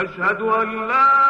أشهد أن لا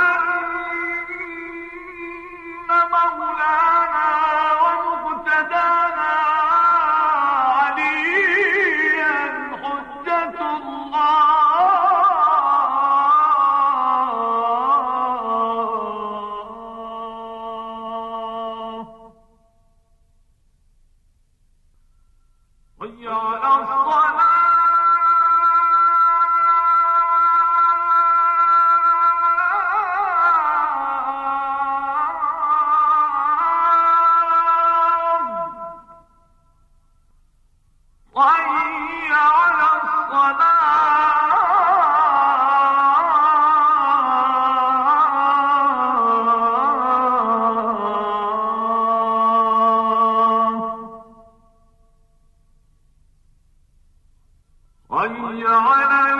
حي على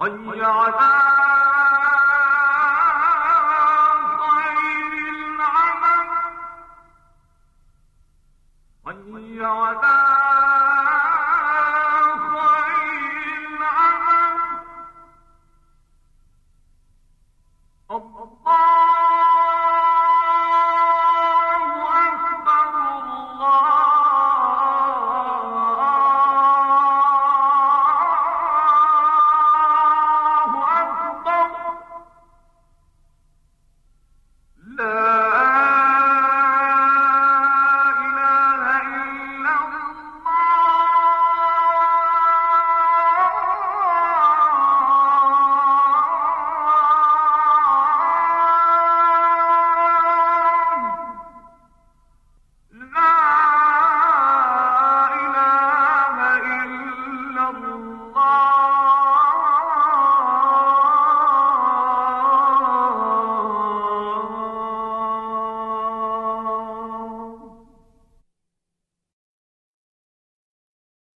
حي على خير العمل. طيب